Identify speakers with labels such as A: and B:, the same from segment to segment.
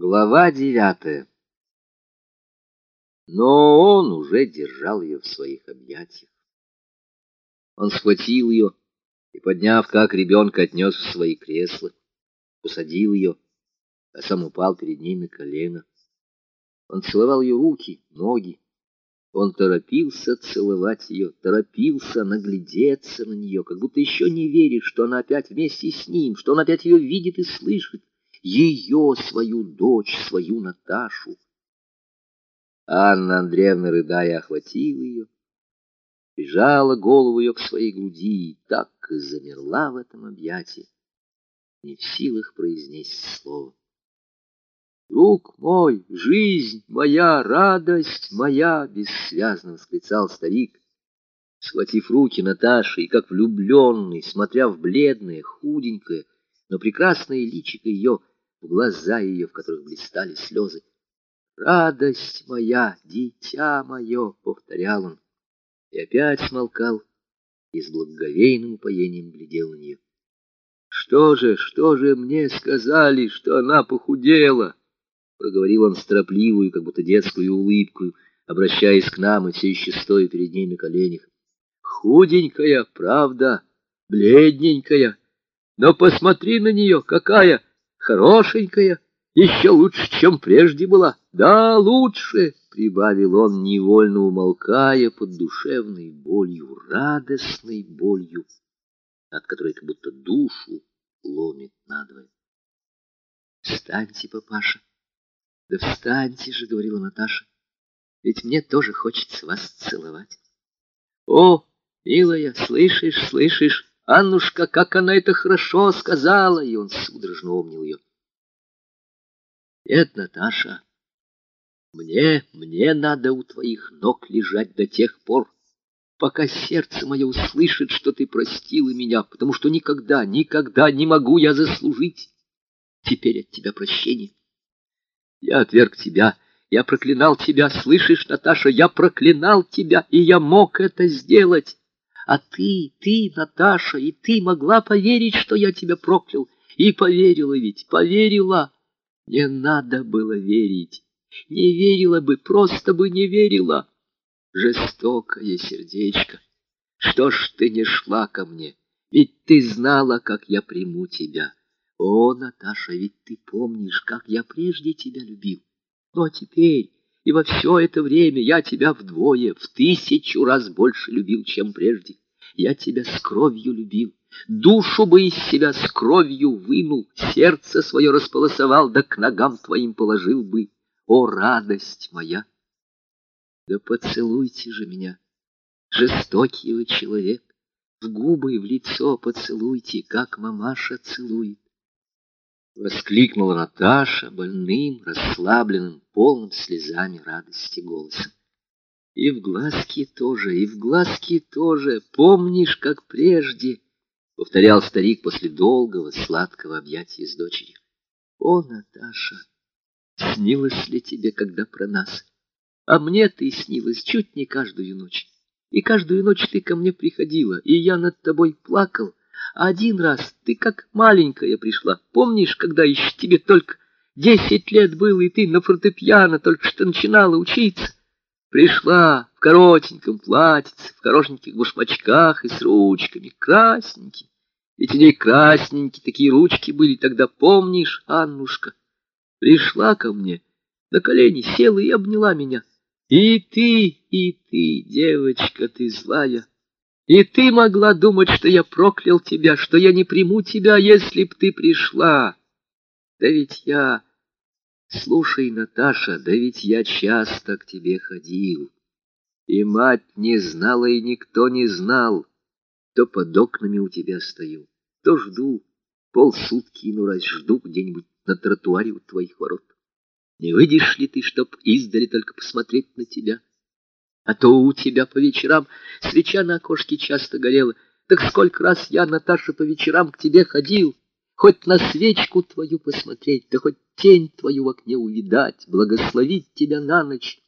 A: Глава девятая. Но он уже держал ее в своих объятиях. Он схватил ее и, подняв как ребенка, отнес в свои кресла, посадил ее, а сам упал перед ней на колено. Он целовал ее руки, ноги. Он торопился целовать ее, торопился наглядеться на нее, как будто еще не верит, что она опять вместе с ним, что он опять ее видит и слышит ее, свою дочь, свою Наташу. Анна Андреевна, рыдая, охватила ее, прижала голову ее к своей груди и так и замерла в этом объятии, не в силах произнести слово. «Друг мой, жизнь моя, радость моя!» — бессвязно восклицал старик, схватив руки Наташи и, как влюбленный, смотря в бледное, худенькое, но прекрасное личико ее, глаза ее, в которых блистали слезы. «Радость моя, дитя мое!» — повторял он. И опять смолкал и с благоговейным упоением глядел на нее. «Что же, что же мне сказали, что она похудела?» Проговорил он с торопливую, как будто детскую улыбкой, обращаясь к нам и все еще стоя перед ней на коленях. «Худенькая, правда, бледненькая, но посмотри на нее, какая!» Хорошенькая, еще лучше, чем прежде была. Да, лучше, — прибавил он, невольно умолкая под душевной болью, радостной болью, от которой как будто душу ломит надвое. «Встаньте, папаша!» «Да встаньте же!» — говорила Наташа. «Ведь мне тоже хочется вас целовать». «О, милая, слышишь, слышишь?» Аннушка, как она это хорошо сказала!» И он судорожно обнял ее. «Нет, Наташа, мне, мне надо у твоих ног лежать до тех пор, пока сердце мое услышит, что ты простила меня, потому что никогда, никогда не могу я заслужить теперь от тебя прощения. Я отверг тебя, я проклинал тебя, слышишь, Наташа, я проклинал тебя, и я мог это сделать». А ты, ты, Наташа, и ты могла поверить, что я тебя проклял. И поверила ведь, поверила. Не надо было верить. Не верила бы, просто бы не верила. Жестокое сердечко. Что ж ты не шла ко мне? Ведь ты знала, как я приму тебя. О, Наташа, ведь ты помнишь, как я прежде тебя любил. Но теперь и во все это время я тебя вдвое, в тысячу раз больше любил, чем прежде. Я тебя с кровью любил, душу бы из себя с кровью вынул, сердце свое располосовал, да к ногам твоим положил бы. О, радость моя! Да поцелуйте же меня, жестокий вы человек, в губы и в лицо поцелуйте, как мамаша целует. Воскликнула Наташа больным, расслабленным, полным слезами радости голосом. И в глазки тоже, и в глазки тоже. Помнишь, как прежде, — повторял старик после долгого сладкого объятия с дочерью. О, Наташа, снилось ли тебе когда про нас? А мне ты снилась чуть не каждую ночь. И каждую ночь ты ко мне приходила, и я над тобой плакал, один раз ты как маленькая пришла. Помнишь, когда еще тебе только десять лет было, и ты на фортепиано только что начинала учиться? Пришла в коротеньком платьице, в хорошеньких башмачках и с ручками, красненькими. Ведь у ней красненькие такие ручки были тогда, помнишь, Аннушка? Пришла ко мне, на колени села и обняла меня. И ты, и ты, девочка, ты злая. И ты могла думать, что я проклял тебя, что я не приму тебя, если б ты пришла. Да ведь я... Слушай, Наташа, да ведь я часто к тебе ходил. И мать не знала, и никто не знал. То под окнами у тебя стою, то жду. Полсутки, ну раз жду где-нибудь на тротуаре у твоих ворот. Не выйдешь ли ты, чтоб издали только посмотреть на тебя? А то у тебя по вечерам свеча на окошке часто горела. Так сколько раз я, Наташа, по вечерам к тебе ходил, хоть на свечку твою посмотреть, да хоть тень твою в окне увидать, благословить тебя на ночь.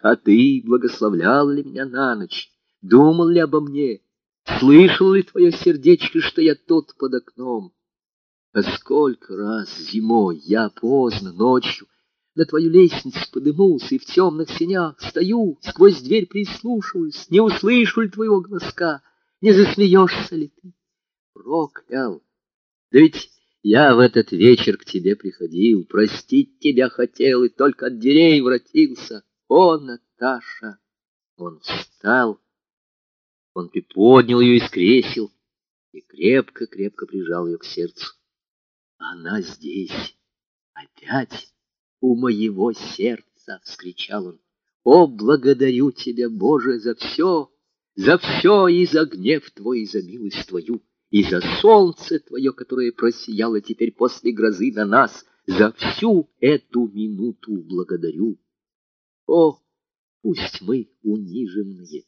A: А ты благословлял ли меня на ночь? Думал ли обо мне? Слышал ли твое сердечко, что я тут под окном? А сколько раз зимой я поздно, ночью, на твою лестницу подымусь и в темных сенях стою, сквозь дверь прислушиваюсь, не услышу ли твоего глазка, не засмеешься ли ты? Проклял! Да ведь я в этот вечер к тебе приходил, простить тебя хотел и только от дверей вратился. О, Наташа! Он встал, он приподнял ее из кресел и крепко-крепко прижал ее к сердцу. Она здесь, опять у моего сердца, — вскричал он. О, благодарю тебя, Боже, за все, за все и за гнев твой, и за милость твою, и за солнце твое, которое просияло теперь после грозы на нас, за всю эту минуту благодарю. О, пусть мы униженные,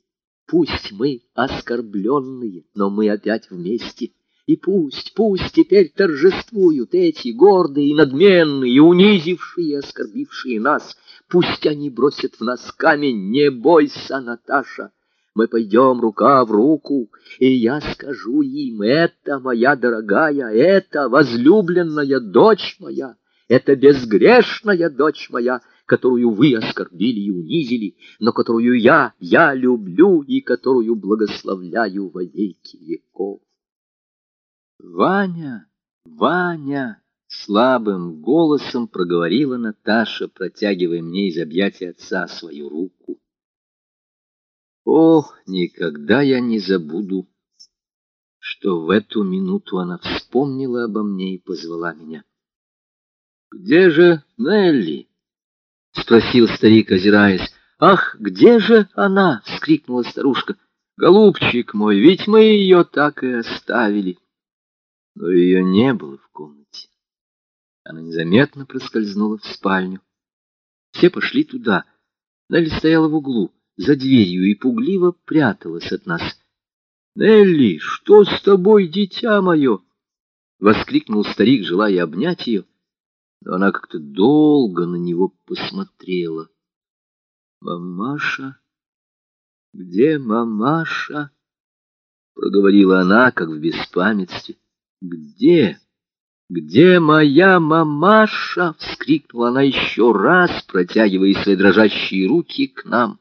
A: пусть мы оскорбленные, но мы опять вместе — и пусть, пусть теперь торжествуют эти гордые надменные, унизившие оскорбившие нас. Пусть они бросят в нас камень, не бойся, Наташа. Мы пойдем рука в руку, и я скажу им, это моя дорогая, это возлюбленная дочь моя, это безгрешная дочь моя, которую вы оскорбили и унизили, но которую я, я люблю и которую благословляю во веки веков. «Ваня! Ваня!» — слабым голосом проговорила Наташа, протягивая мне из объятия отца свою руку. О, никогда я не забуду, что в эту минуту она вспомнила обо мне и позвала меня. «Где же Нелли?» — спросил старик, озираясь. «Ах, где же она?» — вскрикнула старушка. «Голубчик мой, ведь мы ее так и оставили» но ее не было в комнате. Она незаметно проскользнула в спальню. Все пошли туда. Нелли стояла в углу, за дверью, и пугливо пряталась от нас. «Нелли, что с тобой, дитя мое?» — воскликнул старик, желая обнять ее, но она как-то долго на него посмотрела. «Мамаша? Где мамаша?» — проговорила она, как в беспамятстве. «Где? Где моя мамаша?» — вскрикнула она еще раз, протягивая свои дрожащие руки к нам.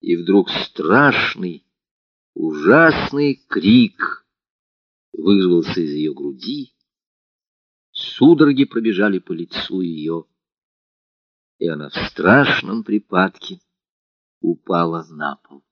A: И вдруг страшный, ужасный крик вырвался из ее груди. Судороги пробежали по лицу ее, и она в страшном припадке упала на пол.